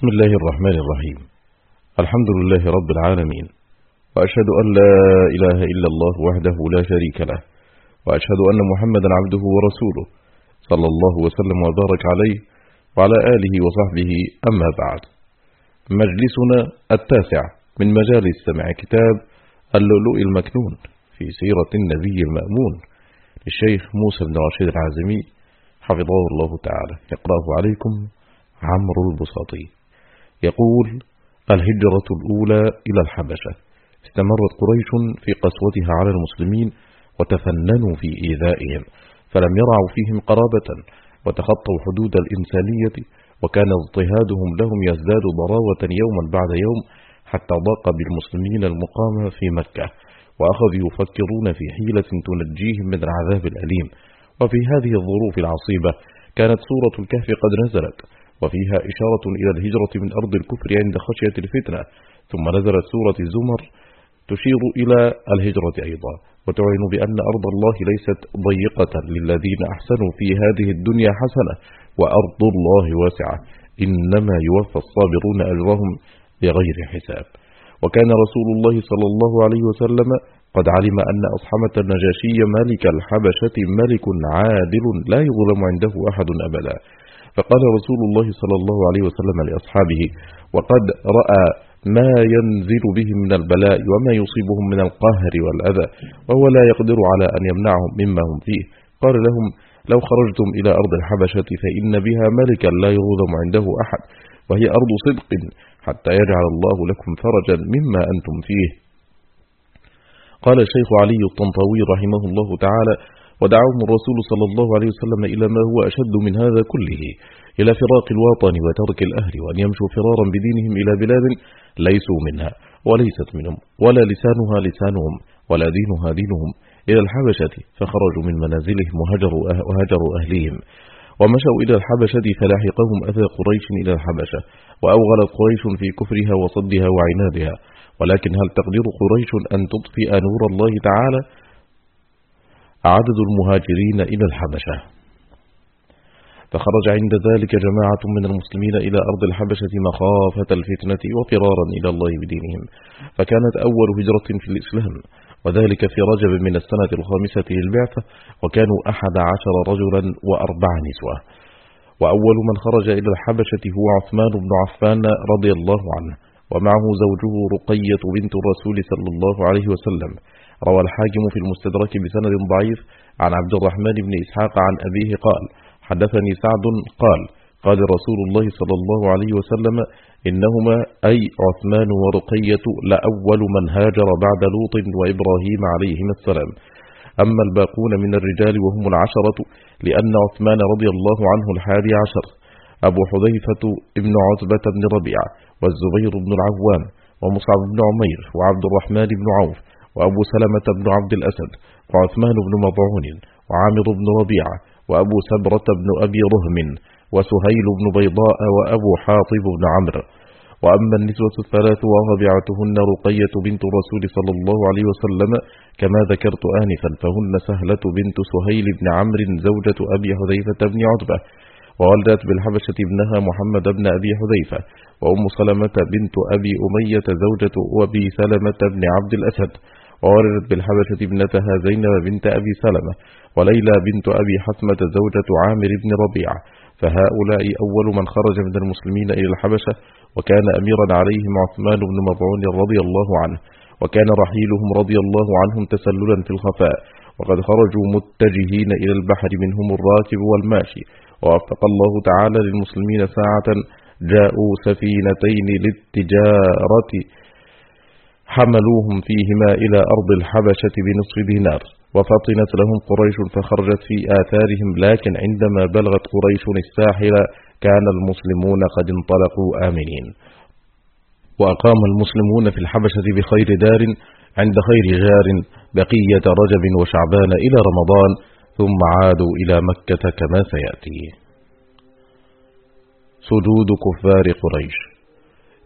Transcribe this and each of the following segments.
بسم الله الرحمن الرحيم. الحمد لله رب العالمين. وأشهد أن لا إله إلا الله وحده لا شريك له. وأشهد أن محمدا عبده ورسوله. صلى الله وسلم وبارك عليه وعلى آله وصحبه. أما بعد. مجلسنا التاسع من مجالس سمع كتاب اللؤلؤ المكنون في سيرة النبي المأمون للشيخ موسى بن رشيد العازمي. حفظه الله تعالى. يقرأه عليكم عمرو البساطي. يقول الهجرة الأولى إلى الحبشة. استمرت قريش في قسوتها على المسلمين وتفننوا في إيذائهم فلم يرعوا فيهم قرابة وتخطوا حدود الإنسانية وكان اضطهادهم لهم يزداد ضراوة يوما بعد يوم حتى ضاق بالمسلمين المقام في مكة. وأخذوا يفكرون في حيلة تنجيهم من العذاب الأليم. وفي هذه الظروف العصيبة كانت سورة الكهف قد نزلت. وفيها إشارة إلى الهجرة من أرض الكفر عند خشية الفتنة. ثم نزلت سورة الزمر تشير إلى الهجرة أيضا وتعلن بأن أرض الله ليست ضيقة للذين أحسنوا في هذه الدنيا حسنة وأرض الله واسعة. إنما يوفى الصابرون أجرهم بغير حساب. وكان رسول الله صلى الله عليه وسلم قد علم أن أصحمة النجاشي ملك الحبشة ملك عادل لا يظلم عنده أحد أبدا. فقال رسول الله صلى الله عليه وسلم لأصحابه وقد رأى ما ينزل بهم من البلاء وما يصيبهم من القهر والأذى وهو لا يقدر على أن يمنعهم مما هم فيه. قال لهم لو خرجتم إلى أرض الحبشة فإن بها ملكا لا يظلم عنده أحد وهي أرض صدق حتى يجعل الله لكم فرجا مما أنتم فيه. قال الشيخ علي الطنطاوي رحمه الله تعالى ودعوهم الرسول صلى الله عليه وسلم إلى ما هو أشد من هذا كله إلى فراق الوطن وترك الأهل وأن يمشوا فرارا بدينهم إلى بلاد ليسوا منها وليست منهم ولا لسانها لسانهم ولا دينها دينهم. إلى الحبشة فخرجوا من منازلهم وهجروا, أه وهجروا أهليهم. ومشوا إلى الحبشة فلاحقهم أذى قريش إلى الحبشة وأوغلت قريش في كفرها وصدها وعنادها. ولكن هل تقدر قريش أن تطفئ نور الله تعالى؟ عدد المهاجرين إلى الحبشة. فخرج عند ذلك جماعة من المسلمين إلى أرض الحبشة مخافة الفتنة وفرارا إلى الله بدينهم. فكانت أول هجرة في الإسلام وذلك في رجب من السنة الخامسة للبعثة وكانوا أحد عشر رجلا وأربع نسوة. وأول من خرج إلى الحبشة هو عثمان بن عفان رضي الله عنه ومعه زوجه رقية بنت الرسول صلى الله عليه وسلم. روى الحاكم في المستدرك بسند ضعيف عن عبد الرحمن بن إسحاق عن أبيه قال حدثني سعد قال قال رسول الله صلى الله عليه وسلم إنهما أي عثمان ورقية لأول من هاجر بعد لوط وإبراهيم عليهما السلام. أما الباقون من الرجال وهم العشرة لأن عثمان رضي الله عنه الحادي عشر أبو حذيفة ابن عتبة بن ربيعة والزبير بن العوام ومصعب بن عمير وعبد الرحمن بن عوف وأبو سلمة بن عبد الأسد وعثمان بن مضعون وعامر بن ربيعة وأبو سبرة بن أبي رهم وسهيل بن بيضاء وأبو حاطب بن عمرو. وأما النسوة الثلاث ورابعتهن رقية بنت الرسول صلى الله عليه وسلم كما ذكرت آنفا فهن سهلة بنت سهيل بن عمرو زوجة أبي حذيفة بن عتبة وولدت بالحبشة ابنها محمد بن أبي حذيفة وأم سلمة بنت أبي أمية زوجة أبي سلمة بن عبد الأسد. وولدت بالحبشة ابنتها زينب بنت أبي سلمة وليلى بنت أبي حتمة زوجة عامر بن ربيعة فهؤلاء أول من خرج من المسلمين إلى الحبشة وكان أميرا عليهم عثمان بن مضعون رضي الله عنه وكان رحيلهم رضي الله عنهم تسللا في الخفاء وقد خرجوا متجهين إلى البحر منهم الراكب والماشي ووفق الله تعالى للمسلمين ساعة جاءوا سفينتين للتجارة حملوهم فيهما إلى أرض الحبشة بنصف دينار وفطنت لهم قريش فخرجت في آثارهم لكن عندما بلغت قريش الساحل كان المسلمون قد انطلقوا آمنين. وأقام المسلمون في الحبشة بخير دار عند خير جار بقية رجب وشعبان إلى رمضان ثم عادوا إلى مكة كما سيأتي. سجود كفار قريش.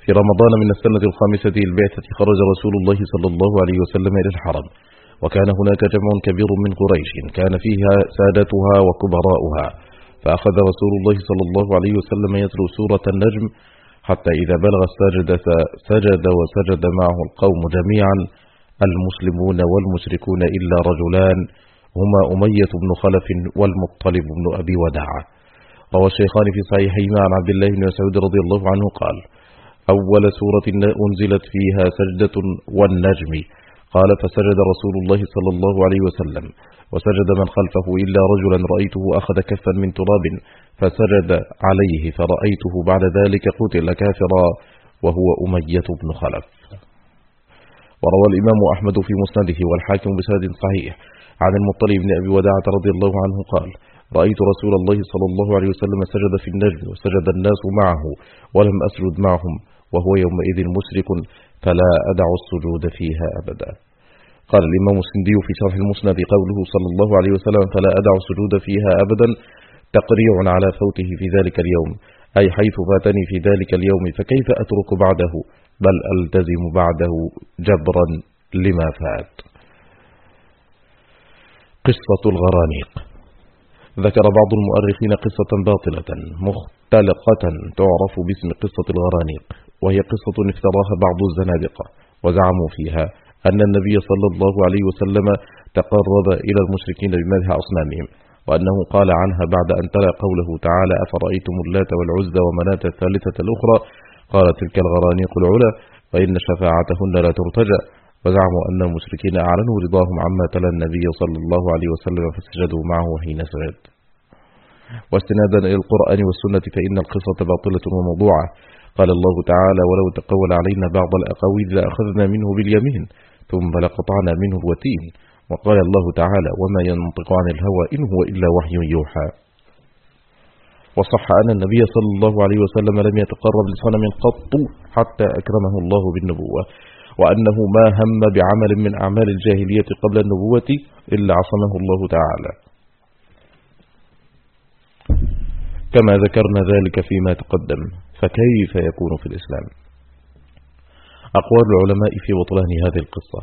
في رمضان من السنة الخامسة البعثة خرج رسول الله صلى الله عليه وسلم إلى الحرم وكان هناك جمع كبير من قريش كان فيها سادتها وكبراؤها فأخذ رسول الله صلى الله عليه وسلم يتلو سورة النجم حتى إذا بلغ السجد سجد وسجد معه القوم جميعا المسلمون والمشركون إلا رجلان هما أمية بن خلف والمطلب بن أبي وداعة. روى الشيخان في صحيحهما عن عبد الله بن مسعود رضي الله عنه قال أول سورة أنزلت فيها سجدة والنجم. قال فسجد رسول الله صلى الله عليه وسلم. وسجد من خلفه إلا رجلا رأيته أخذ كفا من تراب فسجد عليه فرأيته بعد ذلك قتل كافرا وهو أمية بن خلف. وروى الإمام أحمد في مسنده والحاكم بسند صحيح. عن المطلب بن أبي وداعة رضي الله عنه قال رأيت رسول الله صلى الله عليه وسلم سجد في النجم وسجد الناس معه ولم أسجد معهم. وهو يومئذ مشرك فلا أدع السجود فيها أبدا. قال الإمام السندي في شرح المسند قوله صلى الله عليه وسلم فلا أدع السجود فيها أبدا تقريع على فوته في ذلك اليوم أي حيث فاتني في ذلك اليوم فكيف أترك بعده؟ بل ألتزم بعده جبرا لما فات. قصة الغرانيق. ذكر بعض المؤرخين قصة باطلة مختلقة تعرف باسم قصة الغرانيق. وهي قصة افتراها بعض الزنادقة وزعموا فيها أن النبي صلى الله عليه وسلم تقرب إلى المشركين بمدح أصنامهم وأنه قال عنها بعد أن تلا قوله تعالى أفرأيتم اللات والعزى ومناة الثالثة الأخرى؟ قال تلك الغرانيق العلا فإن شفاعتهن لا ترتجى. وزعموا أن المشركين أعلنوا رضاهم عما تلا النبي صلى الله عليه وسلم فسجدوا معه حين سجد. واستنادا إلى القرآن والسنة فإن القصة باطلة وموضوعة. قال الله تعالى ولو تقول علينا بعض الأقاويل لأخذنا منه باليمين ثم لقطعنا منه الوتين. وقال الله تعالى وما ينطق عن الهوى إن هو إلا وحي يوحى. وصح أن النبي صلى الله عليه وسلم لم يتقرب لصنم قط حتى أكرمه الله بالنبوة وأنه ما هم بعمل من أعمال الجاهلية قبل النبوة إلا عصمه الله تعالى. كما ذكرنا ذلك فيما تقدم. فكيف يكون في الإسلام؟ أقوال العلماء في بطلان هذه القصة.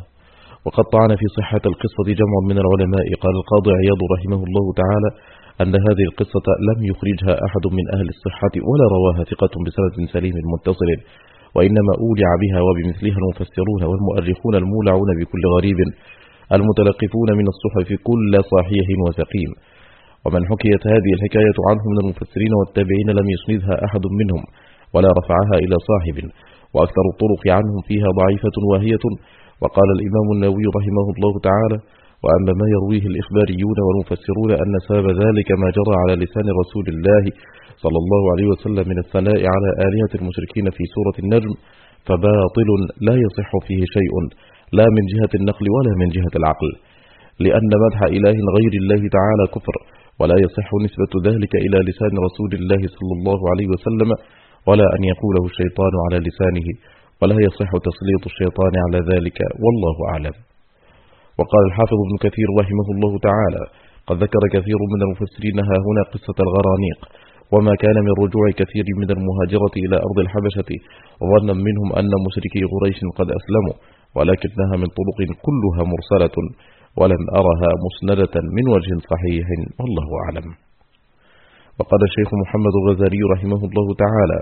وقد طعن في صحة القصة جمع من العلماء قال القاضي عياض رحمه الله تعالى أن هذه القصة لم يخرجها أحد من أهل الصحة ولا رواها ثقة بسند سليم متصل وإنما أولع بها وبمثلها المفسرون والمؤرخون المولعون بكل غريب المتلقفون من الصحف كل صحيح وسقيم. ومن حكيت هذه الحكاية عنه من المفسرين والتابعين لم يسندها أحد منهم ولا رفعها إلى صاحب وأكثر الطرق عنهم فيها ضعيفة واهية. وقال الإمام النووي رحمه الله تعالى وأما ما يرويه الإخباريون والمفسرون أن سبب ذلك ما جرى على لسان رسول الله صلى الله عليه وسلم من الثناء على آلهة المشركين في سورة النجم فباطل لا يصح فيه شيء لا من جهة النقل ولا من جهة العقل لأن مدح إله غير الله تعالى كفر. ولا يصح نسبة ذلك إلى لسان رسول الله صلى الله عليه وسلم ولا أن يقوله الشيطان على لسانه ولا يصح تسليط الشيطان على ذلك والله أعلم. وقال الحافظ ابن كثير رحمه الله تعالى قد ذكر كثير من المفسرين ها هنا قصة الغرانيق وما كان من رجوع كثير من المهاجرة إلى أرض الحبشة ظنا منهم أن مشركي قريش قد أسلموا ولكنها من طرق كلها مرسلة ولم أرها مسندة من وجه صحيح والله أعلم. وقال الشيخ محمد الغزالي رحمه الله تعالى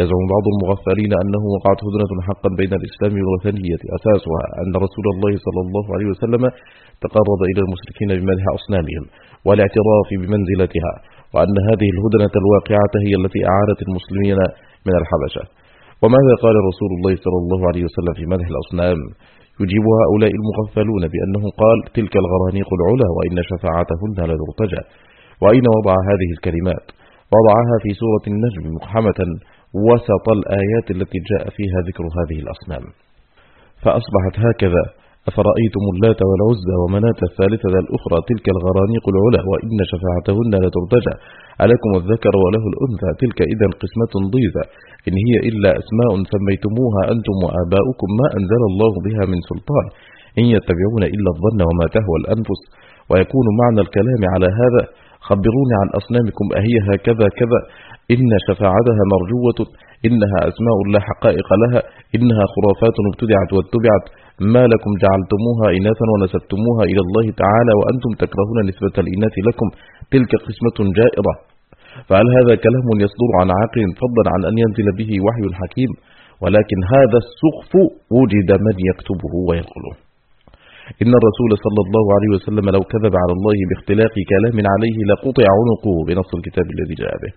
يزعم بعض المغفلين أنه وقعت هدنة حقا بين الإسلام والوثنية أساسها أن رسول الله صلى الله عليه وسلم تقرب إلى المشركين بمدح أصنامهم والاعتراف بمنزلتها وأن هذه الهدنة الواقعة هي التي أعانت المسلمين من الحبشة. وماذا قال رسول الله صلى الله عليه وسلم في مدح الأصنام؟ يجيب هؤلاء المغفلون بأنه قال تلك الغرانيق العلا وإن شفاعتهن لترتجى وأين وضع هذه الكلمات؟ وضعها في سورة النجم مقحمة وسط الآيات التي جاء فيها ذكر هذه الأصنام. فأصبحت هكذا. أفرأيتم اللات والعزى ومناة الثالثة الأخرى تلك الغرانيق العلا وإن شفاعتهن لترتجى. ألكم الذكر وله الأنثى تلك إذا قسمة ضيزة إن هي إلا أسماء سميتموها أنتم وآباؤكم ما أنزل الله بها من سلطان. إن يتبعون إلا الظن وما تهوى الأنفس. ويكون معنى الكلام على هذا خبروني عن أصنامكم أهي هكذا كذا. إن شفاعتها مرجوة إنها أسماء لا حقائق لها. إنها خرافات ابتدعت واتبعت. ما لكم جعلتموها إناثا ونسبتموها إلى الله تعالى وأنتم تكرهون نسبة الإناث لكم. تلك قسمة جائرة. فهل هذا كلام يصدر عن عاقل فضلا عن أن ينزل به وحي حكيم؟ ولكن هذا السخف وجد من يكتبه وينقله. إن الرسول صلى الله عليه وسلم لو كذب على الله باختلاق كلام عليه لقطع عنقه بنص الكتاب الذي جاء به.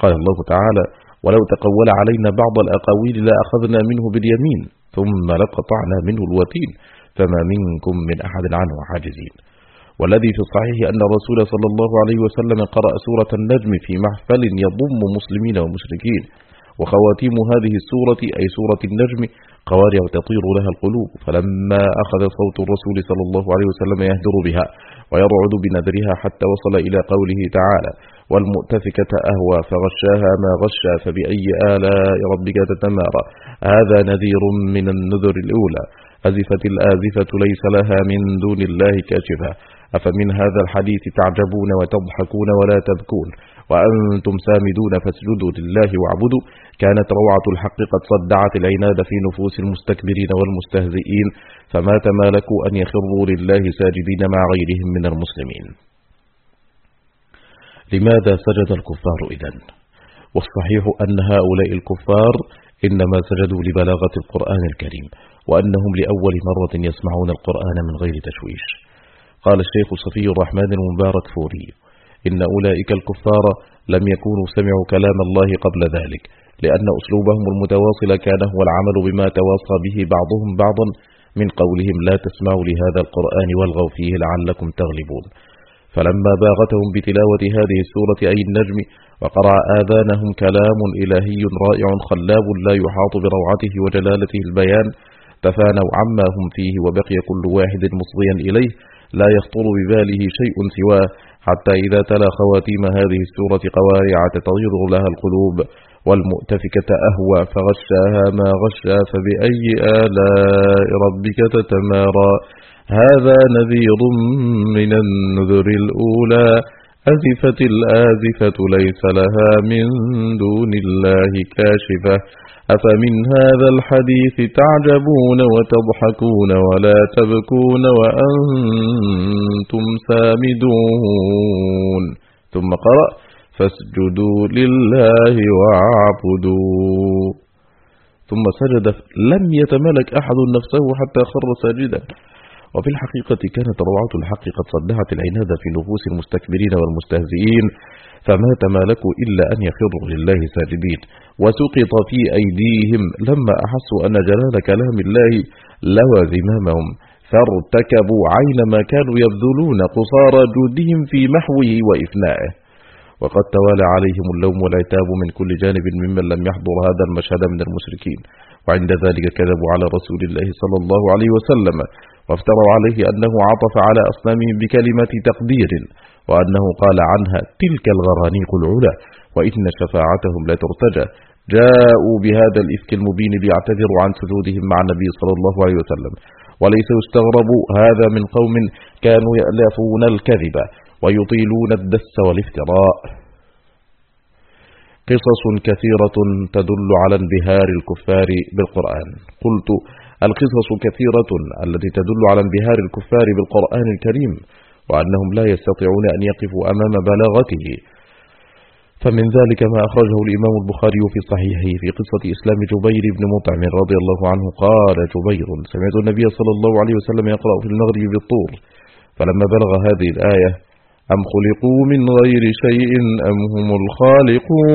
قال الله تعالى ولو تقول علينا بعض الأقاويل لأخذنا منه باليمين ثم لقطعنا منه الوتين فما منكم من أحد عنه حاجزين. والذي في الصحيح أن الرسول صلى الله عليه وسلم قرأ سورة النجم في محفل يضم مسلمين ومشركين. وخواتيم هذه السورة أي سورة النجم قوارع تطير لها القلوب. فلما أخذ صوت الرسول صلى الله عليه وسلم يهدر بها ويرعد بنذرها حتى وصل إلى قوله تعالى والمؤتفكة أهوى فغشاها ما غشى فبأي آلاء ربك تتمارى. هذا نذير من النذر الأولى. أزفت الآزفة ليس لها من دون الله كاشفة. أفمن هذا الحديث تعجبون وتضحكون ولا تبكون. وأنتم سامدون فاسجدوا لله واعبدوا. كانت روعة الحق قد صدعت العناد في نفوس المستكبرين والمستهزئين. فما تمالكوا أن يخروا لله ساجدين مع غيرهم من المسلمين. لماذا سجد الكفار إذن؟ والصحيح أن هؤلاء الكفار إنما سجدوا لبلاغة القرآن الكريم وأنهم لأول مرة يسمعون القرآن من غير تشويش قال الشيخ صفي الرحمن المبارك فوري إن أولئك الكفار لم يكونوا سمعوا كلام الله قبل ذلك لأن أسلوبهم المتواصل كان هو العمل بما تواصى به بعضهم بعضا من قولهم لا تسمعوا لهذا القرآن والغوا فيه لعلكم تغلبون فلما باغتهم بتلاوة هذه السورة أي النجم وقرع آذانهم كلام إلهي رائع خلاب لا يحاط بروعته وجلالته البيان تفانوا عما هم فيه وبقي كل واحد مصغيا إليه لا يخطر بباله شيء سواه حتى إذا تلا خواتيم هذه السورة قوارع تطير لها القلوب والمؤتفكة أهوى فغشاها ما غشى فبأي آلاء ربك تتمارى؟ هذا نذير من النذر الأولى أزفت الآزفة ليس لها من دون الله كاشفة. أفمن هذا الحديث تعجبون وتضحكون ولا تبكون وأنتم سامدون. ثم قرأ فاسجدوا لله واعبدوا. ثم سجد لم يتملك أحد نفسه حتى خر ساجدا. وفي الحقيقة كانت روعة الحق قد صدعت العناد في نفوس المستكبرين والمستهزئين فما تمالكوا إلا أن يخروا لله ساجدين وسقط في أيديهم لما أحسوا أن جلال كلام الله لوى زمامهم فارتكبوا عين ما كانوا يبذلون قصارى جودهم في محوه وإفنائه. وقد توالى عليهم اللوم والعتاب من كل جانب ممن لم يحضر هذا المشهد من المشركين. وعند ذلك كذبوا على رسول الله صلى الله عليه وسلم وافتروا عليه أنه عطف على أصنامهم بكلمة تقدير وأنه قال عنها تلك الغرانيق العلا وإن شفاعتهم لا ترتجى جاءوا بهذا الإفك المبين ليعتذروا عن سجودهم مع النبي صلى الله عليه وسلم. وليس يستغرب هذا من قوم كانوا يألفون الكذب ويطيلون الدس والافتراء. قصص كثيرة تدل على انبهار الكفار بالقرآن. قلت القصص كثيرة التي تدل على انبهار الكفار بالقرآن الكريم وأنهم لا يستطيعون أن يقفوا أمام بلاغته. فمن ذلك ما أخرجه الإمام البخاري في صحيحه في قصة إسلام جبير بن مطعم رضي الله عنه. قال جبير سمعت النبي صلى الله عليه وسلم يقرأ في المغرب بالطور فلما بلغ هذه الآية أم خلقوا من غير شيء أم هم الخالقون؟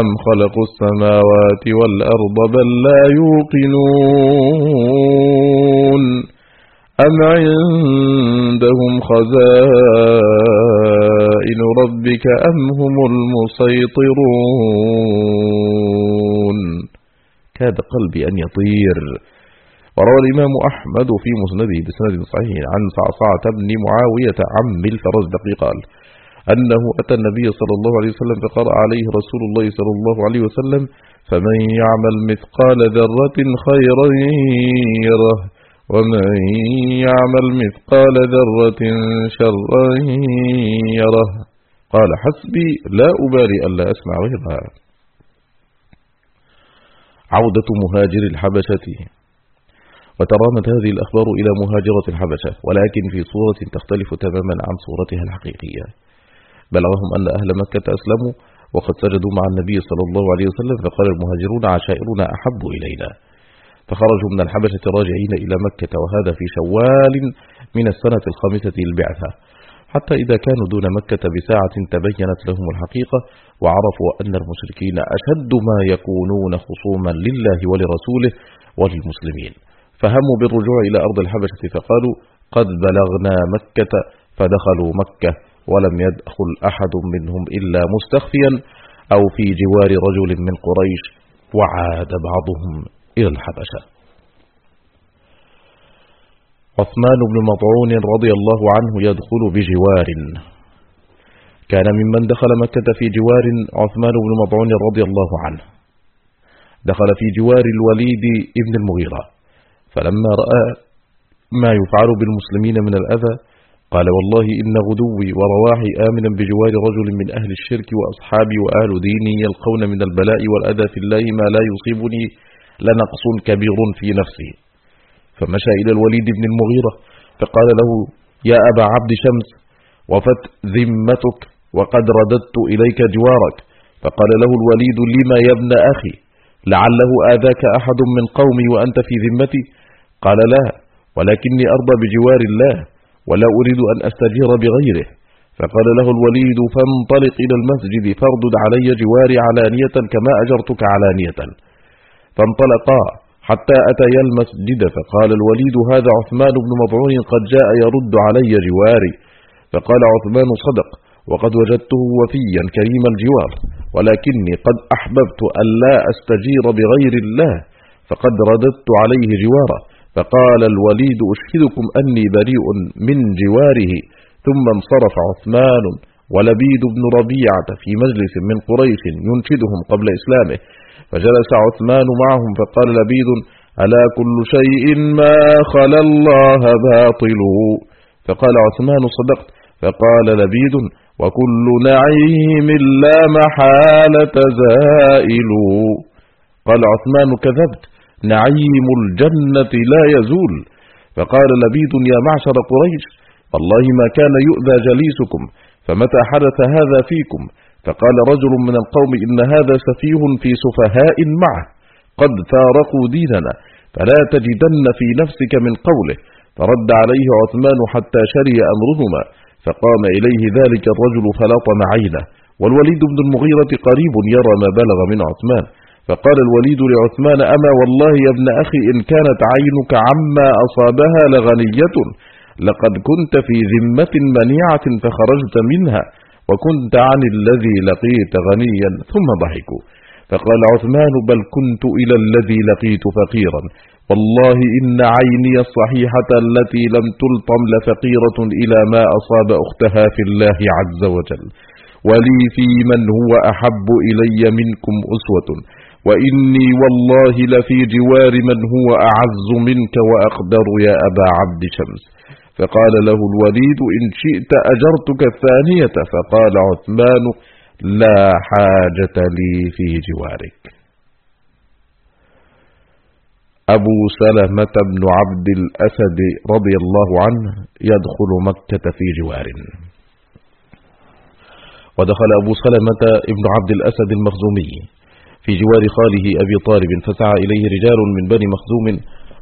أم خلقوا السماوات والأرض بل لا يوقنون أم عندهم خزائن ربك أم هم المسيطرون؟ كاد قلبي أن يطير. وروى الإمام أحمد في مسنده بسند صحيح عن صعصعة بن معاوية عم الفرزدق قال أنه أتى النبي صلى الله عليه وسلم فقرأ عليه رسول الله صلى الله عليه وسلم فمن يعمل مثقال ذرة خيرا يره ومن يعمل مثقال ذرة شرا يره. قال حسبي لا أبالي ألا أسمع غيرها عودة مهاجر الحبشة. وترامت هذه الأخبار إلى مهاجرة الحبشة ولكن في صورة تختلف تماما عن صورتها الحقيقية. بلغهم أن أهل مكة أسلموا وقد سجدوا مع النبي صلى الله عليه وسلم فقال المهاجرون عشائرنا أحب إلينا. فخرجوا من الحبشة راجعين إلى مكة وهذا في شوال من السنة الخامسة للبعثة. حتى إذا كانوا دون مكة بساعة تبينت لهم الحقيقة وعرفوا أن المشركين أشد ما يكونون خصوما لله ولرسوله وللمسلمين. فهموا بالرجوع إلى أرض الحبشة فقالوا قد بلغنا مكة فدخلوا مكة ولم يدخل أحد منهم إلا مستخفيا أو في جوار رجل من قريش وعاد بعضهم إلى الحبشة. عثمان بن مطعون رضي الله عنه يدخل بجوار. كان ممن دخل مكة في جوار عثمان بن مطعون رضي الله عنه. دخل في جوار الوليد ابن المغيرة. فلما رأى ما يفعل بالمسلمين من الأذى قال والله إن غدوي ورواحي آمنا بجوار رجل من أهل الشرك وأصحابي وأهل ديني يلقون من البلاء والأذى في الله ما لا يصيبني لنقص كبير في نفسي فمشى إلى الوليد بن المغيرة فقال له يا أبا عبد شمس وفت ذمتك وقد رددت إليك جوارك. فقال له الوليد لما يا ابن أخي لعله آذاك أحد من قومي وأنت في ذمتي؟ قال لا ولكني أرضى بجوار الله. ولا أريد أن أستجير بغيره. فقال له الوليد فانطلق إلى المسجد فاردد علي جواري علانية كما أجرتك علانية. فانطلقا حتى أتيا المسجد فقال الوليد هذا عثمان بن مضعون قد جاء يرد علي جواري. فقال عثمان صدق وقد وجدته وفيا كريم الجوار ولكني قد أحببت أن لا أستجير بغير الله فقد رددت عليه جواره. فقال الوليد أشهدكم أني بريء من جواره ثم انصرف عثمان ولبيد بن ربيعة في مجلس من قريش ينشدهم قبل إسلامه فجلس عثمان معهم فقال لبيد ألا كل شيء ما خلا الله باطل؟ فقال عثمان صدقت. فقال لبيد وكل نعيم لا محالة زائل. قال عثمان كذبت. نعيم الجنة لا يزول. فقال لبيد يا معشر قريش والله ما كان يؤذى جليسكم فمتى حدث هذا فيكم؟ فقال رجل من القوم إن هذا سفيه في سفهاء معه قد فارقوا ديننا فلا تجدن في نفسك من قوله. فرد عليه عثمان حتى شري أمرهما فقام إليه ذلك الرجل فلطم عينه والوليد بن المغيرة قريب يرى ما بلغ من عثمان. فقال الوليد لعثمان أما والله يا ابن أخي إن كانت عينك عما أصابها لغنية لقد كنت في ذمة منيعة فخرجت منها وكنت عن الذي لقيت غنيا ثم ضحكوا. فقال عثمان بل كنت إلى الذي لقيت فقيرا. والله إن عيني الصحيحة التي لم تلطم لفقيرة إلى ما أصاب أختها في الله عز وجل. ولي في من هو أحب إلي منكم أسوة. وإني والله لفي جوار من هو أعز منك وأقدر يا أبا عبد شمس. فقال له الوليد إن شئت أجرتك الثانية. فقال عثمان لا حاجة لي في جوارك. أبو سلمة بن عبد الأسد رضي الله عنه يدخل مكة في جوار. ودخل أبو سلمة ابن عبد الأسد المخزومي. في جوار خاله أبي طالب فسعى إليه رجال من بني مخزوم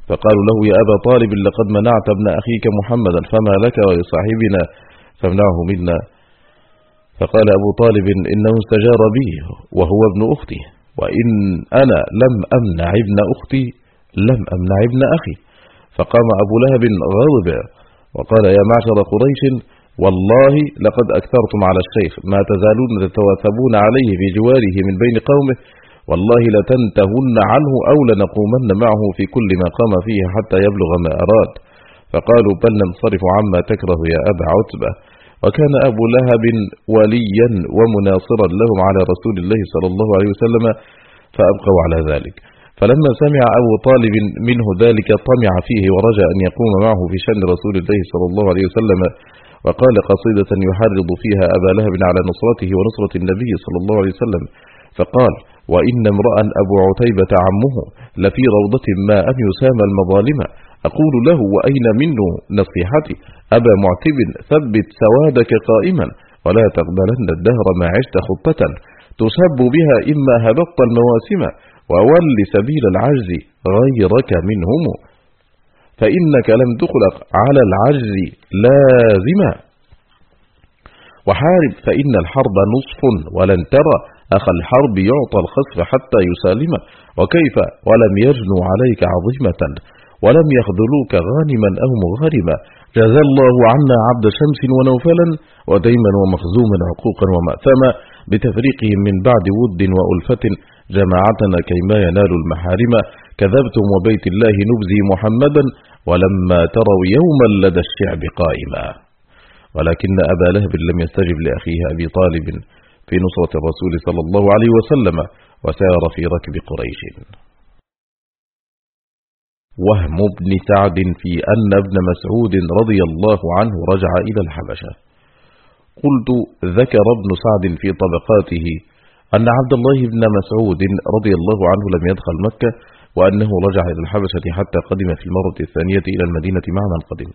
فقالوا له يا أبا طالب لقد منعت ابن أخيك محمدا فما لك ولصاحبنا؟ فامنعه منا. فقال أبو طالب إنه استجار بي وهو ابن أختي وإن أنا لم أمنع ابن أختي لم أمنع ابن أخي. فقام أبو لهب غاضب وقال يا معشر قريش والله لقد أكثرتم على الشيخ ما تزالون تتواثبون عليه في جواره من بين قومه والله لتنتهن عنه أو لنقومن معه في كل ما قام فيه حتى يبلغ ما أراد. فقالوا بل ننصرف عما تكره يا أبا عتبة. وكان أبو لهب وليا ومناصرا لهم على رسول الله صلى الله عليه وسلم فأبقوا على ذلك. فلما سمع أبو طالب منه ذلك طمع فيه ورجى أن يقوم معه في شأن رسول الله صلى الله عليه وسلم. وقال قصيدة يحرض فيها أبا لهب على نصرته ونصرة النبي صلى الله عليه وسلم. فقال وإن امرأ أبو عتيبة عمه لفي روضة ما أن يسامى المظالم. أقول له وأين منه نصيحتي؟ أبا معتب ثبت سوادك قائما ولا تقبلن الدهر ما عشت خطة. تسب بها إما هبطت المواسم وول سبيل العجز غيرك منهم. فإنك لم تخلق على العجز لازما. وحارب فإن الحرب نصف ولن ترى. أخ الحرب يعطى الخصف حتى يسالم وكيف؟ ولم يجنوا عليك عظيمة ولم يخذلوك غانما أو مغارما جزى الله عنا عبد شمس ونوفلا وديما ومخزوما عقوقا ومأثما بتفريقهم من بعد ود وألفة جماعتنا كيما ينال المحارم. كذبتم وبيت الله نبزي محمدا ولما تروا يوما لدى الشعب قائما. ولكن أبا لهب لم يستجب لأخيه أبي طالب. في نصرة الرسول صلى الله عليه وسلم وسار في ركب قريش. وهم ابن سعد في أن ابن مسعود رضي الله عنه رجع إلى الحبشة. قلت ذكر ابن سعد في طبقاته أن عبد الله بن مسعود رضي الله عنه لم يدخل مكة وأنه رجع إلى الحبشة حتى قدم في المرة الثانية إلى المدينة مع من قدم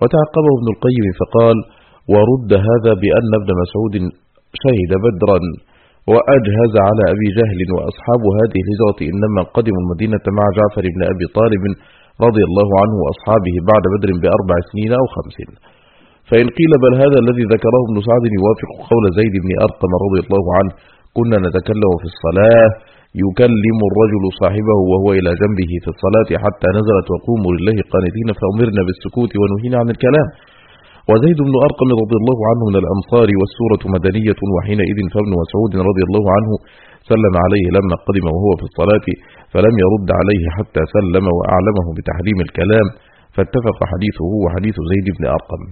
وتعقبه ابن القيم فقال ورد هذا بأن ابن مسعود شهد بدرا وأجهز على أبي جهل وأصحاب هذه الهجرة إنما قدموا المدينة مع جعفر بن أبي طالب رضي الله عنه وأصحابه بعد بدر بأربع سنين أو خمس فإن قيل بل هذا الذي ذكره ابن سعد يوافق قول زيد بن أرقم رضي الله عنه كنا نتكلم في الصلاة يكلم الرجل صاحبه وهو إلى جنبه في الصلاة حتى نزلت وقوموا لله قانتين فأمرنا بالسكوت ونهينا عن الكلام. وزيد بن أرقم رضي الله عنه من الأنصار والسورة مدنية وحينئذ فابن مسعود رضي الله عنه سلم عليه لما قدم وهو في الصلاة فلم يرد عليه حتى سلم وأعلمه بتحريم الكلام فاتفق حديثه وحديث زيد بن أرقم.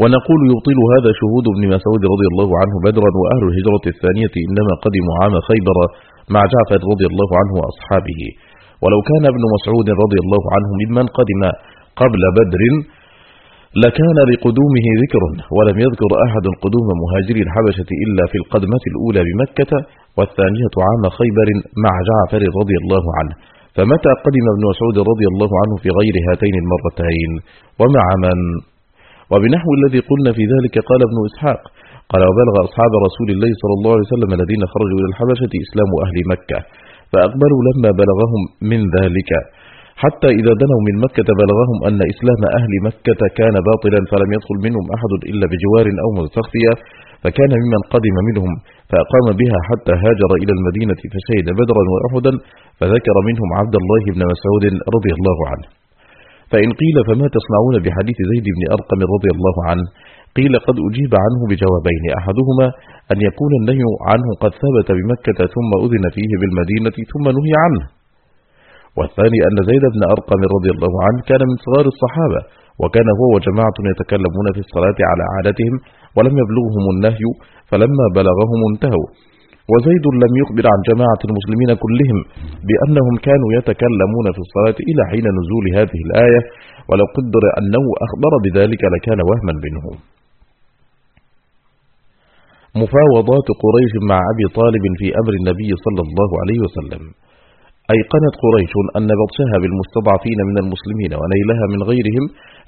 ونقول يبطل هذا شهود ابن مسعود رضي الله عنه بدرا وأهل الهجرة الثانية إنما قدموا عام خيبر مع جعفر رضي الله عنه وأصحابه. ولو كان ابن مسعود رضي الله عنه ممن قدم قبل بدر لكان لقدومه ذكر ولم يذكر أحد قدوم مهاجري الحبشة إلا في القدمة الأولى بمكة والثانية عام خيبر مع جعفر رضي الله عنه. فمتى قدم ابن مسعود رضي الله عنه في غير هاتين المرتين؟ ومع من؟ وبنحو الذي قلنا في ذلك قال ابن إسحاق قال وبلغ أصحاب رسول الله صلى الله عليه وسلم الذين خرجوا إلى الحبشة إسلام أهل مكة فأقبلوا لما بلغهم من ذلك. حتى إذا دنوا من مكة بلغهم أن إسلام أهل مكة كان باطلا فلم يدخل منهم أحد إلا بجوار أو مستخفية فكان ممن قدم منهم فأقام بها حتى هاجر إلى المدينة فشهد بدرا وأحدا فذكر منهم عبد الله بن مسعود رضي الله عنه. فإن قيل فما تصنعون بحديث زيد بن أرقم رضي الله عنه؟ قيل قد أجيب عنه بجوابين أحدهما أن يكون النهي عنه قد ثبت بمكة ثم أذن فيه بالمدينة ثم نهي عنه. والثاني أن زيد بن أرقم رضي الله عنه كان من صغار الصحابة وكان هو وجماعة يتكلمون في الصلاة على عادتهم ولم يبلغهم النهي فلما بلغهم انتهوا. وزيد لم يخبر عن جماعة المسلمين كلهم بأنهم كانوا يتكلمون في الصلاة إلى حين نزول هذه الآية ولو قدر أنه أخبر بذلك لكان وهما منه مفاوضات قريش مع أبي طالب في أمر النبي صلى الله عليه وسلم. أيقنت قريش أن بطشها بالمستضعفين من المسلمين ونيلها من غيرهم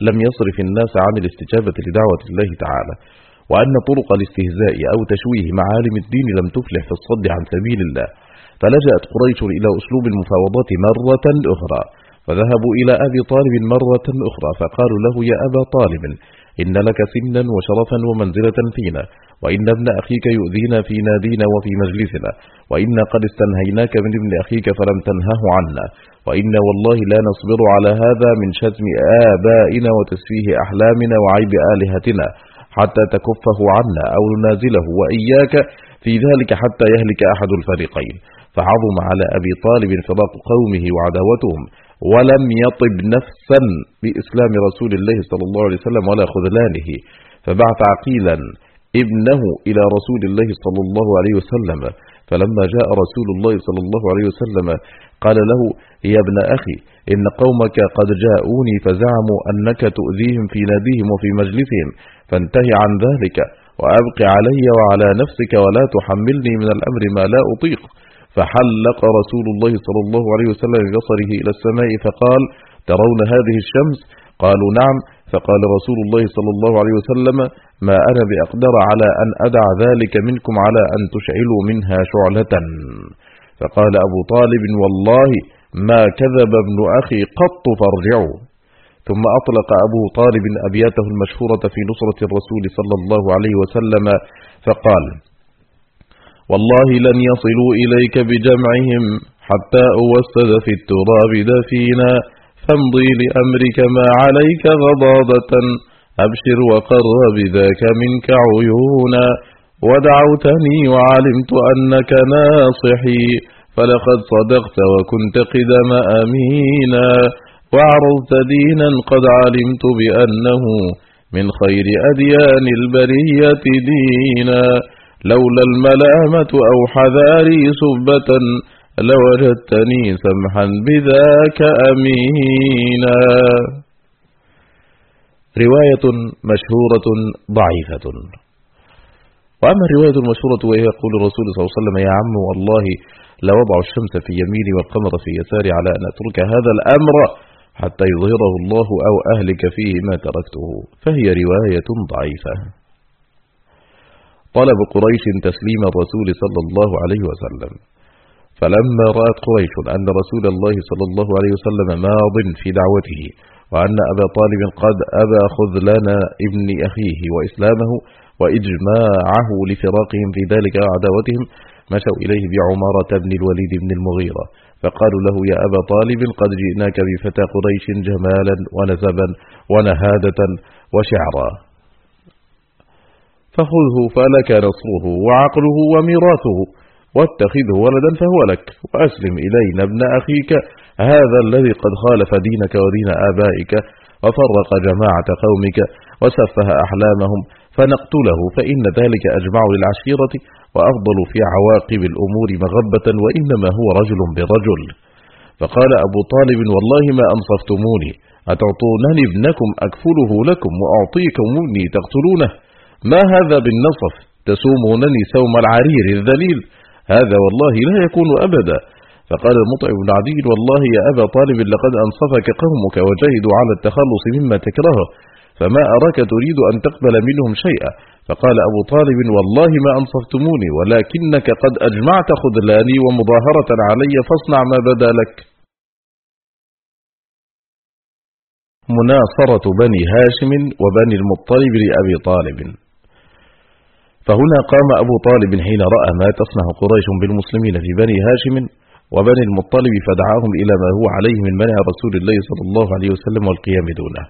لم يصرف الناس عن الاستجابة لدعوة الله تعالى وأن طرق الاستهزاء أو تشويه معالم الدين لم تفلح في الصد عن سبيل الله فلجأت قريش إلى أسلوب المفاوضات مرة أخرى فذهبوا إلى أبي طالب مرة أخرى فقالوا له يا أبا طالب إن لك سنا وشرفا ومنزلة فينا وإن ابن أخيك يؤذينا في نادينا وفي مجلسنا وإنا قد استنهيناك من ابن أخيك فلم تنهه عنا وإنا والله لا نصبر على هذا من شتم آبائنا وتسفيه أحلامنا وعيب آلهتنا حتى تكفه عنا أو ننازله وإياك في ذلك حتى يهلك أحد الفريقين. فعظم على أبي طالب فراق قومه وعداوتهم ولم يطب نفسا بإسلام رسول الله صلى الله عليه وسلم ولا خذلانه فبعث عقيلا ابنه إلى رسول الله صلى الله عليه وسلم. فلما جاء رسول الله صلى الله عليه وسلم قال له يا ابن أخي إن قومك قد جاءوني فزعموا أنك تؤذيهم في ناديهم وفي مجلسهم فانتهي عن ذلك وأبق علي وعلى نفسك ولا تحملني من الأمر ما لا أطيق. فحلق رسول الله صلى الله عليه وسلم ببصره إلى السماء فقال ترون هذه الشمس؟ قالوا نعم. فقال رسول الله صلى الله عليه وسلم ما أنا بأقدر على أن أدع ذلك منكم على أن تشعلوا منها شعلة. فقال أبو طالب والله ما كذب ابن أخي قط فارجعوا. ثم أطلق أبو طالب أبياته المشهورة في نصرة الرسول صلى الله عليه وسلم فقال والله لن يصلوا إليك بجمعهم حتى أوسد في التراب دفينا. فامضي لأمرك ما عليك غضاضة أبشر وقر بذاك منك عيونا. ودعوتني وعلمت أنك ناصحي. فلقد صدقت وكنت قدم أمينا. وعرضت دينا قد علمت بأنه من خير أديان البرية دينا. لولا الملامة أو حذاري سبة لوجدتني سمحا بذاك أمينا. رواية مشهورة ضعيفة. وأما الرواية المشهورة وهي يقول الرسول صلى الله عليه وسلم يا عم والله لوضع الشمس في يميني والقمر في يساري على أن أترك هذا الأمر حتى يظهره الله أو أهلك فيه ما تركته. فهي رواية ضعيفة. طلب قريش تسليم الرسول صلى الله عليه وسلم. فلما رأت قريش أن رسول الله صلى الله عليه وسلم ماض في دعوته وأن أبا طالب قد أبى خذلان ابن أخيه وإسلامه وإجماعه لفراقهم في ذلك وعداوتهم مشوا إليه بعمارة بن الوليد بن المغيرة فقالوا له يا أبا طالب قد جئناك بفتى قريش جمالا ونسبا ونهادة وشعرا. فخذه فلك نصره وعقله وميراثه واتخذه ولدا فهو لك وأسلم إلينا ابن أخيك. هذا الذي قد خالف دينك ودين آبائك وفرق جماعة قومك وسفه أحلامهم فنقتله فإن ذلك أجمع للعشيرة وأفضل في عواقب الأمور مغبة وإنما هو رجل برجل فقال أبو طالب والله ما أنصفتموني أتعطونني ابنكم أكفله لكم وأعطيكم ابني تقتلونه؟ ما هذا بالنصف؟ تسومونني سوم العرير الذليل. هذا والله لا يكون أبدا. فقال المطعم بن عدي والله يا أبا طالب لقد أنصفك قومك وجهدوا على التخلص مما تكرهه فما أراك تريد أن تقبل منهم شيئا؟ فقال أبو طالب والله ما أنصفتموني ولكنك قد أجمعت خذلاني ومظاهرة علي فاصنع ما بدا لك. مناصرة بني هاشم وبني المطلب لأبي طالب. فهنا قام أبو طالب حين رأى ما تصنع قريش بالمسلمين في بني هاشم وبني المطلب فدعاهم إلى ما هو عليه من منع رسول الله صلى الله عليه وسلم والقيام دونه.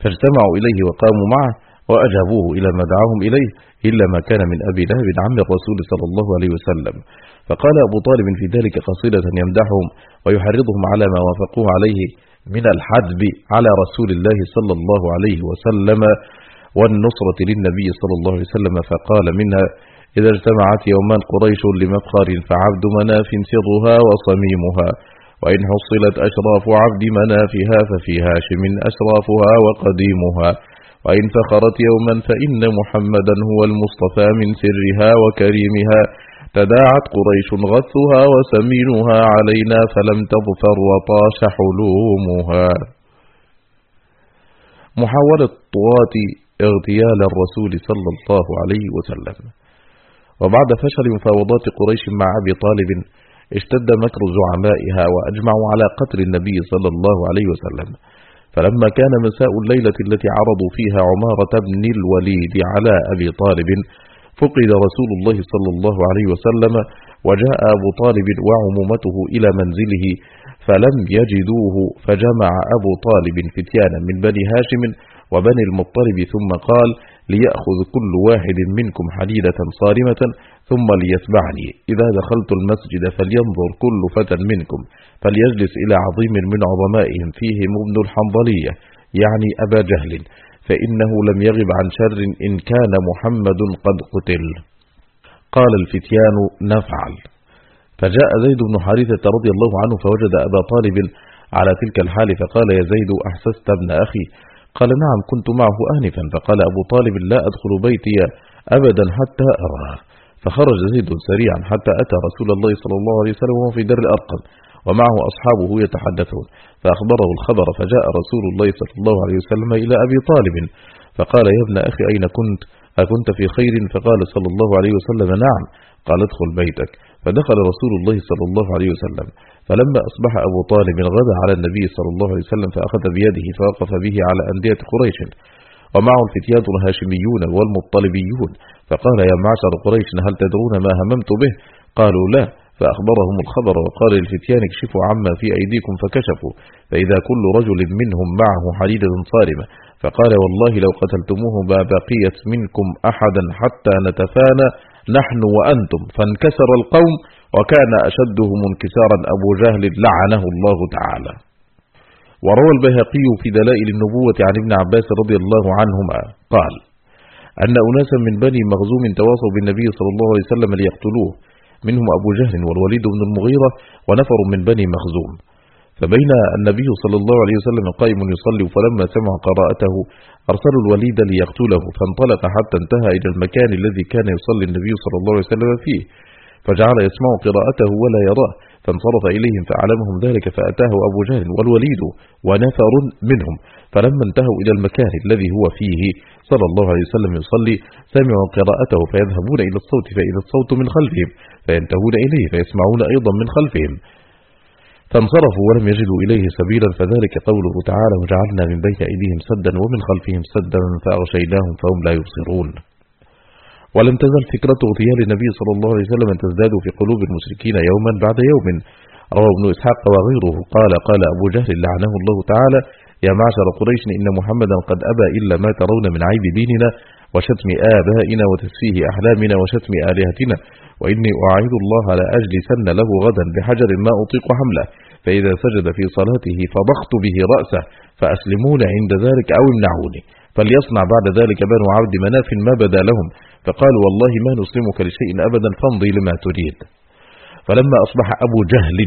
فاجتمعوا إليه وقاموا معه وأجابوه إلى ما دعاهم إليه إلا ما كان من أبي لهب عم الرسول صلى الله عليه وسلم. فقال أبو طالب في ذلك قصيدة يمدحهم ويحرضهم على ما وافقوه عليه من الحدب على رسول الله صلى الله عليه وسلم والنصرة للنبي صلى الله عليه وسلم فقال منها إذا اجتمعت يوما قريش لمفخر فعبد مناف سرها وصميمها وإن حصلت أشراف عبد منافها ففي هاشم أشرافها وقديمها وإن فخرت يوما فإن محمدا هو المصطفى من سرها وكريمها تداعت قريش غثها وسمينها علينا فلم تظفر وطاش حلومها. محاولة الطغاة اغتيال الرسول صلى الله عليه وسلم. وبعد فشل مفاوضات قريش مع أبي طالب اشتد مكر زعمائها وأجمعوا على قتل النبي صلى الله عليه وسلم. فلما كان مساء الليلة التي عرضوا فيها عمارة بن الوليد على أبي طالب فقد رسول الله صلى الله عليه وسلم وجاء أبو طالب وعمومته إلى منزله فلم يجدوه فجمع أبو طالب فتيانا من بني هاشم وبني المطلب ثم قال ليأخذ كل واحد منكم حديدة صارمة ثم ليتبعني. إذا دخلت المسجد فلينظر كل فتى منكم فليجلس إلى عظيم من عظمائهم فيهم ابن الحنظلية يعني أبا جهل فإنه لم يغب عن شر إن كان محمد قد قتل. قال الفتيان نفعل. فجاء زيد بن حارثة رضي الله عنه فوجد أبا طالب على تلك الحال فقال يا زيد أحسست ابن أخي قال نعم كنت معه آنفا. فقال أبو طالب لا أدخل بيتي أبدا حتى أراه فخرج زيد سريعا حتى أتى رسول الله صلى الله عليه وسلم وهو في در الأرقم ومعه أصحابه يتحدثون. فأخبره الخبر فجاء رسول الله صلى الله عليه وسلم إلى أبي طالب فقال يا ابن أخي أين كنت؟ أكنت في خير؟ فقال صلى الله عليه وسلم نعم. قال ادخل بيتك. فدخل رسول الله صلى الله عليه وسلم فلما أصبح أبو طالب غدا على النبي صلى الله عليه وسلم فأخذ بيده فوقف به على أندية قريش. ومعه الفتيات الهاشميون والمطلبيون فقال يا معشر قريش هل تدرون ما هممت به؟ قالوا لا فأخبرهم الخبر وقال للفتيان اكشفوا عما في أيديكم فكشفوا فإذا كل رجل منهم معه حديدة صارمة. فقال والله لو قتلتموه ما بقيت منكم أحدا حتى نتفانى نحن وأنتم. فانكسر القوم وكان أشدهم انكسارا. أبو جهل لعنه الله تعالى. وروى البيهقي في دلائل النبوة عن ابن عباس رضي الله عنهما قال أن أناسا من بني مغزوم تواصوا بالنبي صلى الله عليه وسلم ليقتلوه. منهم أبو جهل والوليد بن المغيرة ونفر من بني مخزوم. فبين النبي صلى الله عليه وسلم قائم يصلي فلما سمع قراءته أرسلوا الوليد ليقتله فانطلق حتى انتهى إلى المكان الذي كان يصلي النبي صلى الله عليه وسلم فيه. فجعل يسمع قراءته ولا يراه فانصرف إليهم فعلمهم ذلك فأتاه أبو جهل والوليد ونفر منهم. فلما انتهوا إلى المكان الذي هو فيه صلى الله عليه وسلم يصلي سمعوا قراءته فيذهبون إلى الصوت فإذا الصوت من خلفهم فينتهون إليه فيسمعون أيضا من خلفهم. فانصرفوا ولم يجدوا إليه سبيلا فذلك قوله تعالى وجعلنا من بين أيديهم سدا ومن خلفهم سدا فأغشيناهم فهم لا يبصرون. ولم تزل فكرة اغتيال النبي صلى الله عليه وسلم تزداد في قلوب المشركين يوما بعد يوم. روى ابن إسحاق وغيره. قال قال أبو جهل لعنه الله تعالى يا معشر قريش إن محمدا قد أبى إلا ما ترون من عيب ديننا وشتم آبائنا وتسفيه أحلامنا وشتم آلهتنا وإني أعيد الله لا أجلسن له غدا بحجر ما أطيق حمله فإذا سجد في صلاته فضخت به رأسه فأسلمون عند ذلك أو امنعوني. فليصنع بعد ذلك بنو عبد مناف ما بدا لهم فقالوا والله ما نسلمك لشيء أبدا فامضي لما تريد. فلما أصبح أبو جهل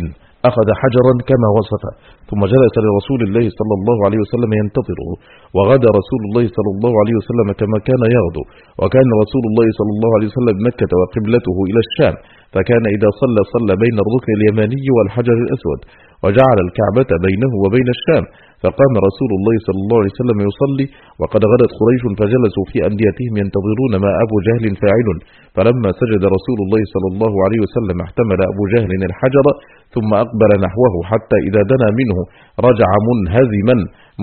أخذ حجرا كما وصف ثم جلس لرسول الله صلى الله عليه وسلم ينتظره وغدا رسول الله صلى الله عليه وسلم كما كان يغدو وكان رسول الله صلى الله عليه وسلم مكة وقبلته إلى الشام فكان إذا صلى صلى بين الركن اليماني والحجر الأسود. وجعل الكعبة بينه وبين الشام. فقام رسول الله صلى الله عليه وسلم يصلي وقد غدت قريش فجلسوا في أنديتهم ينتظرون ما أبو جهل فاعل. فلما سجد رسول الله صلى الله عليه وسلم احتمل أبو جهل الحجر ثم أقبل نحوه حتى إذا دنا منه رجع منهزما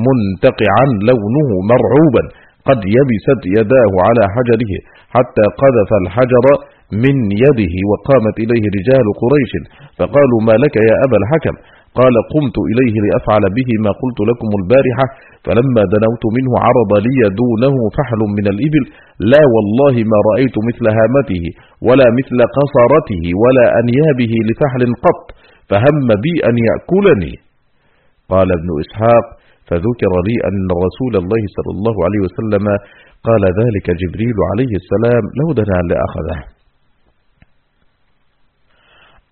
منتقعا لونه مرعوبا. قد يبست يداه على حجره حتى قذف الحجر من يده وقامت إليه رجال قريش. فقالوا ما لك يا أبا الحكم؟ قال قمت إليه لأفعل به ما قلت لكم البارحة فلما دنوت منه عرض لي دونه فحل من الإبل لا والله ما رأيت مثل هامته ولا مثل قصرته ولا أنيابه لفحل قط فهم بي أن يأكلني. قال ابن إسحاق فذكر لي أن رسول الله صلى الله عليه وسلم قال ذلك جبريل عليه السلام لو دنا لأخذه.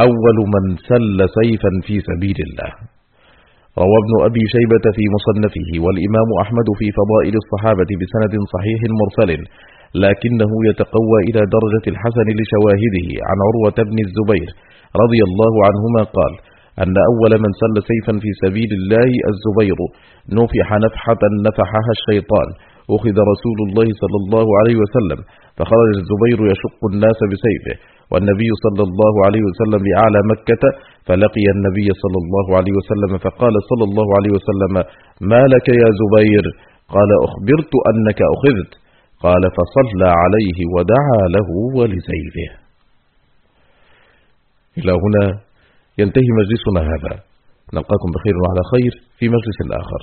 أول من سل سيفا في سبيل الله. روى ابن أبي شيبة في مصنفه والإمام أحمد في فضائل الصحابة بسند صحيح مرسل لكنه يتقوى إلى درجة الحسن لشواهده. عن عروة بن الزبير رضي الله عنهما قال أن أول من سل سيفا في سبيل الله الزبير. نفح نفحة نفحها الشيطان. أخذ رسول الله صلى الله عليه وسلم فخرج الزبير يشق الناس بسيفه والنبي صلى الله عليه وسلم بأعلى مكة فلقي النبي صلى الله عليه وسلم فقال صلى الله عليه وسلم ما لك يا زبير؟ قال أخبرت أنك أخذت. قال فصلى عليه ودعا له ولسيفه إلى هنا ينتهي مجلسنا هذا. نلقاكم بخير وعلى خير في مجلس آخر.